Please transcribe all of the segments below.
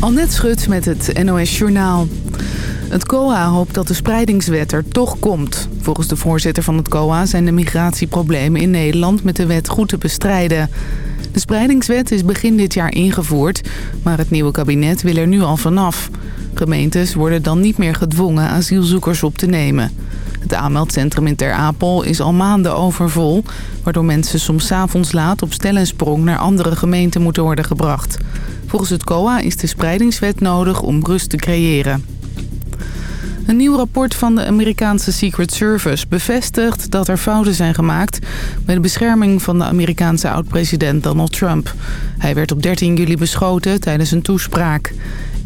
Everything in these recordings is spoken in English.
Annette Schut met het NOS Journaal. Het COA hoopt dat de spreidingswet er toch komt. Volgens de voorzitter van het COA zijn de migratieproblemen in Nederland met de wet goed te bestrijden. De spreidingswet is begin dit jaar ingevoerd, maar het nieuwe kabinet wil er nu al vanaf. Gemeentes worden dan niet meer gedwongen asielzoekers op te nemen. Het aanmeldcentrum in Ter Apel is al maanden overvol... waardoor mensen soms avonds laat op stel en sprong naar andere gemeenten moeten worden gebracht. Volgens het COA is de spreidingswet nodig om rust te creëren. Een nieuw rapport van de Amerikaanse Secret Service bevestigt dat er fouten zijn gemaakt bij de bescherming van de Amerikaanse oud-president Donald Trump. Hij werd op 13 juli beschoten tijdens een toespraak.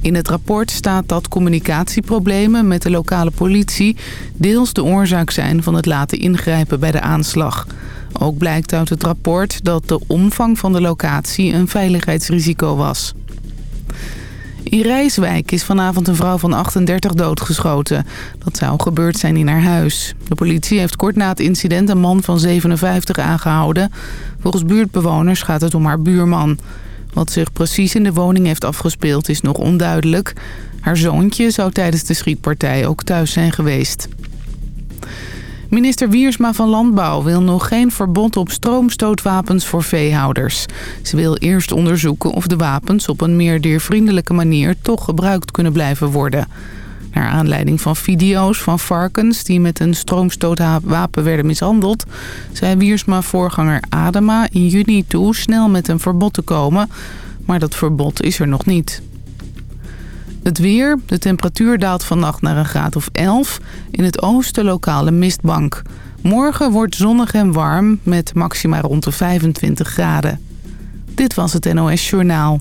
In het rapport staat dat communicatieproblemen met de lokale politie deels de oorzaak zijn van het laten ingrijpen bij de aanslag. Ook blijkt uit het rapport dat de omvang van de locatie een veiligheidsrisico was. In Rijswijk is vanavond een vrouw van 38 doodgeschoten. Dat zou gebeurd zijn in haar huis. De politie heeft kort na het incident een man van 57 aangehouden. Volgens buurtbewoners gaat het om haar buurman. Wat zich precies in de woning heeft afgespeeld is nog onduidelijk. Haar zoontje zou tijdens de schietpartij ook thuis zijn geweest. Minister Wiersma van Landbouw wil nog geen verbod op stroomstootwapens voor veehouders. Ze wil eerst onderzoeken of de wapens op een meer diervriendelijke manier toch gebruikt kunnen blijven worden. Naar aanleiding van video's van varkens die met een stroomstootwapen werden mishandeld... zei Wiersma-voorganger Adema in juni toe snel met een verbod te komen. Maar dat verbod is er nog niet. Het weer. De temperatuur daalt vannacht naar een graad of 11. In het oosten lokale mistbank. Morgen wordt zonnig en warm met maxima rond de 25 graden. Dit was het NOS Journaal.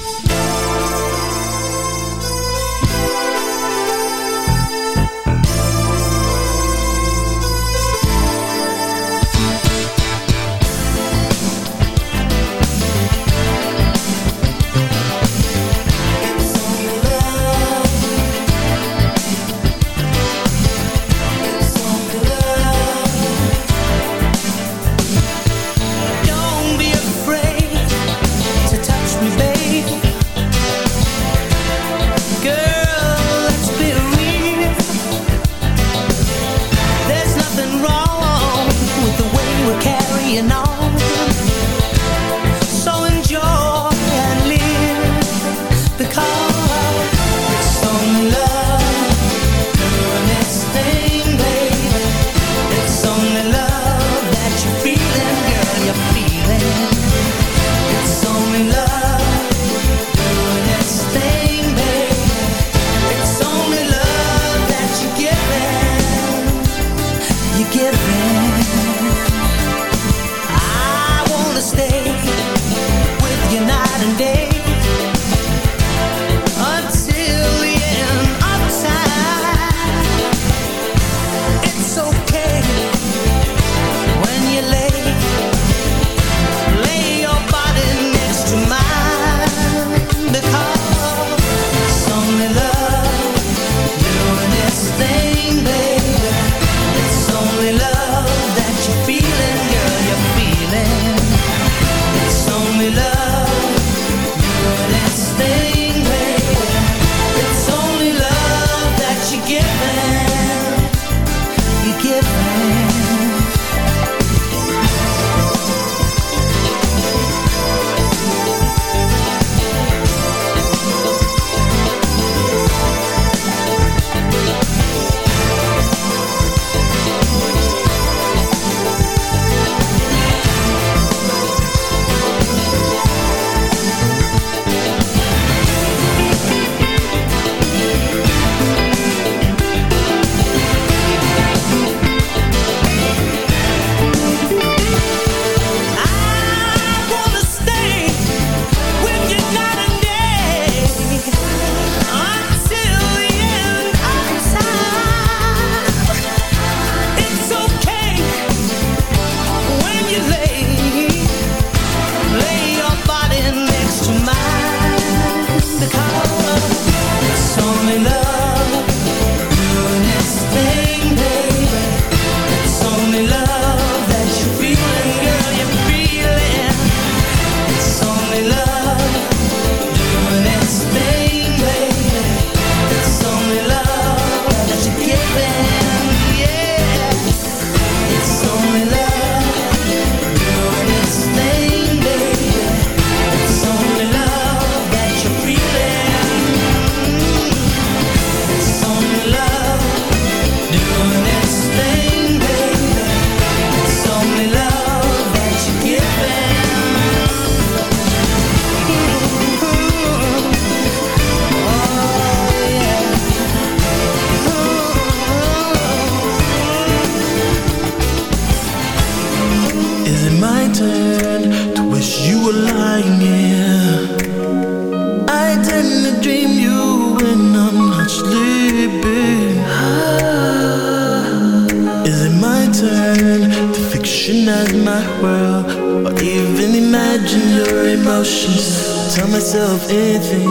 You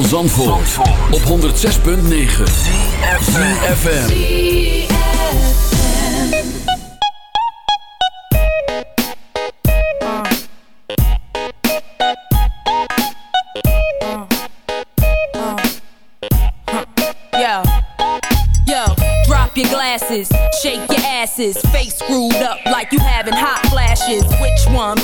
van Zandvoort, op 106.9 ZFM. Yo, yo, drop your glasses, shake your asses, face screwed up like you having hot flashes. Which one.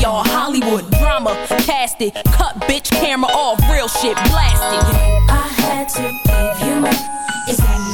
y'all Hollywood drama, cast it. Cut bitch camera off, real shit blasted. I had to give you more.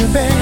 you, babe.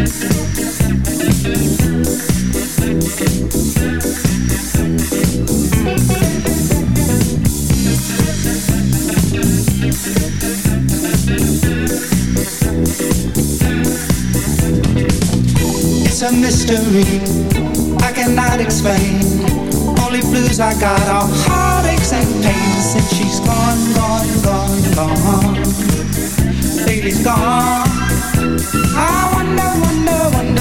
It's a mystery I cannot explain. Only blues I got are heartaches and pains. Since she's gone, gone, gone, gone. Baby's gone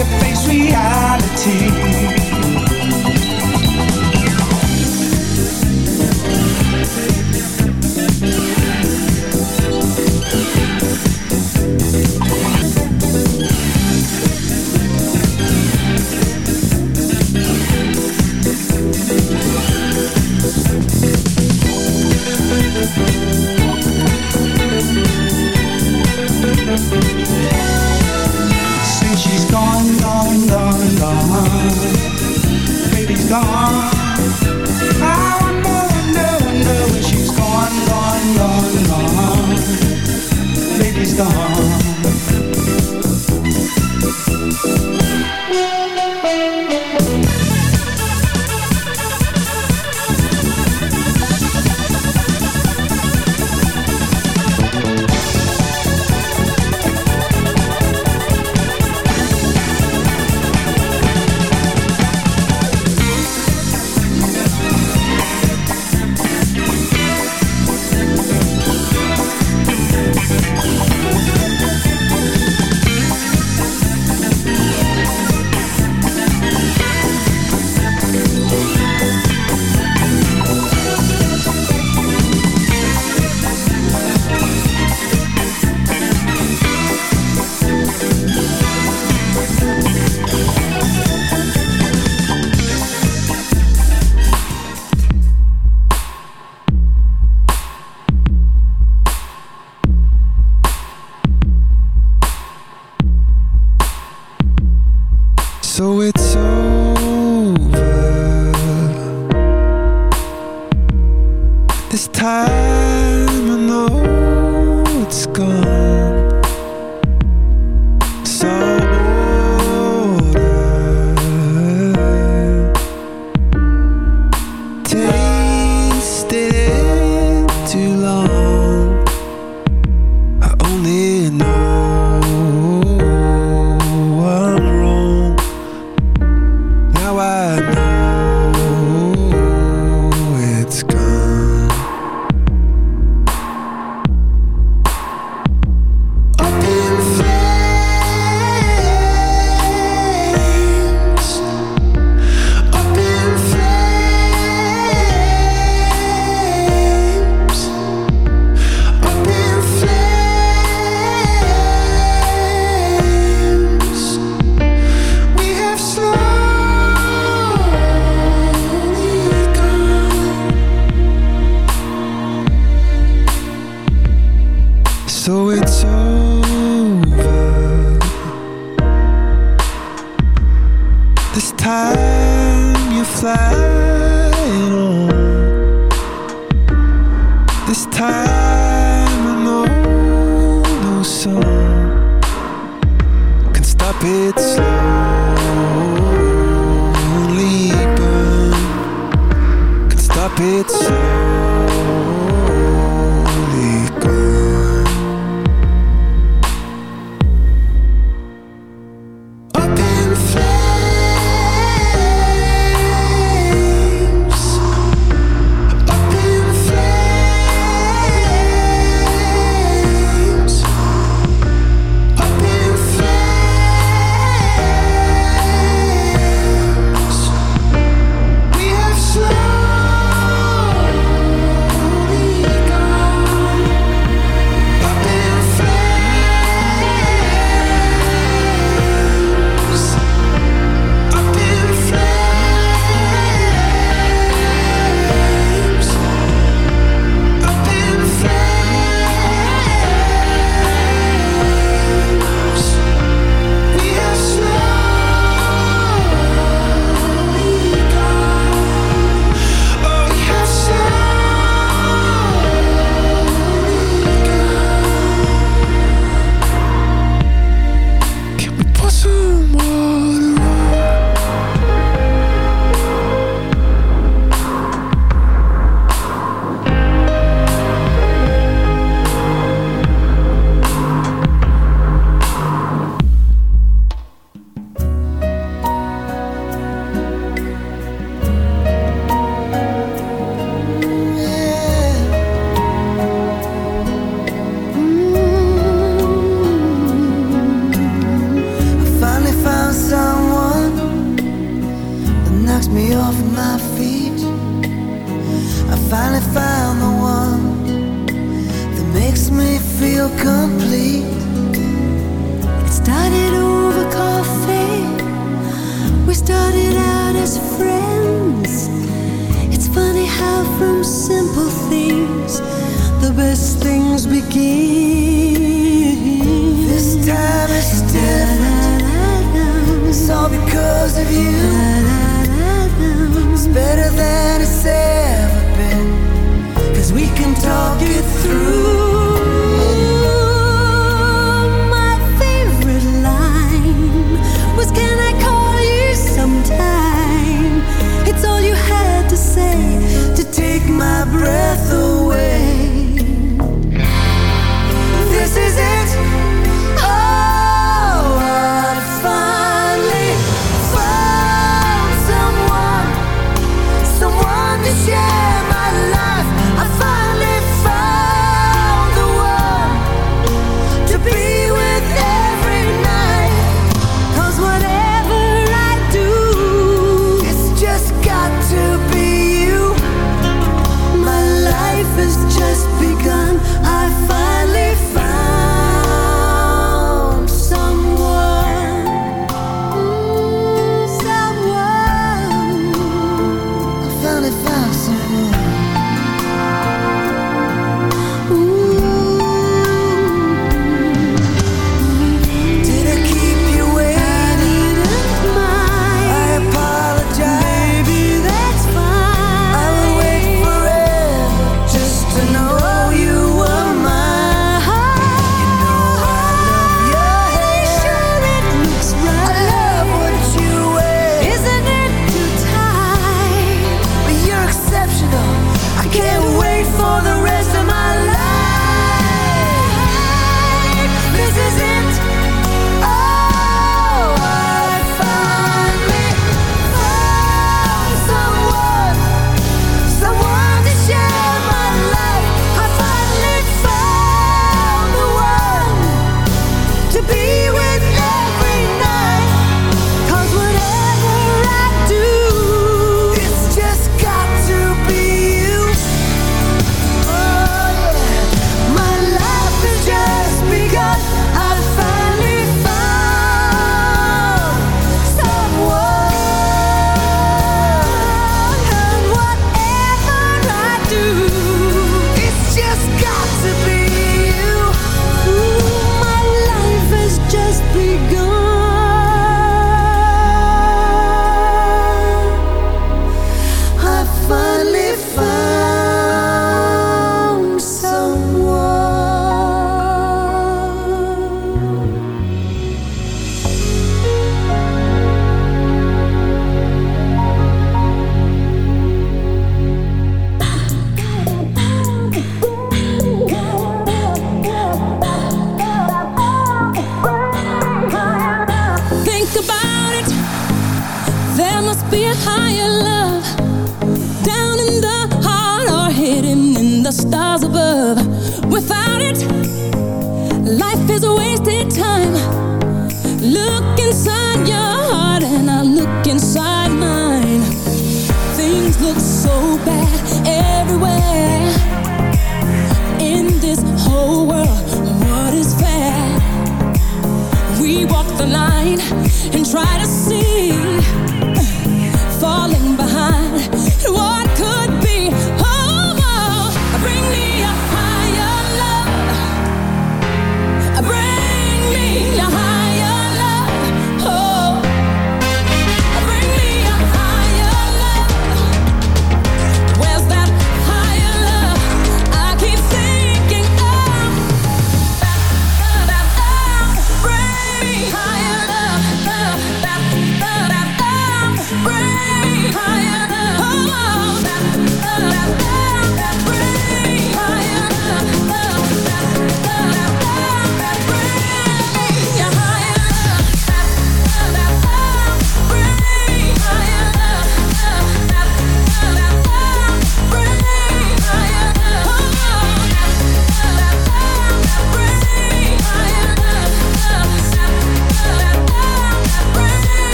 to face reality.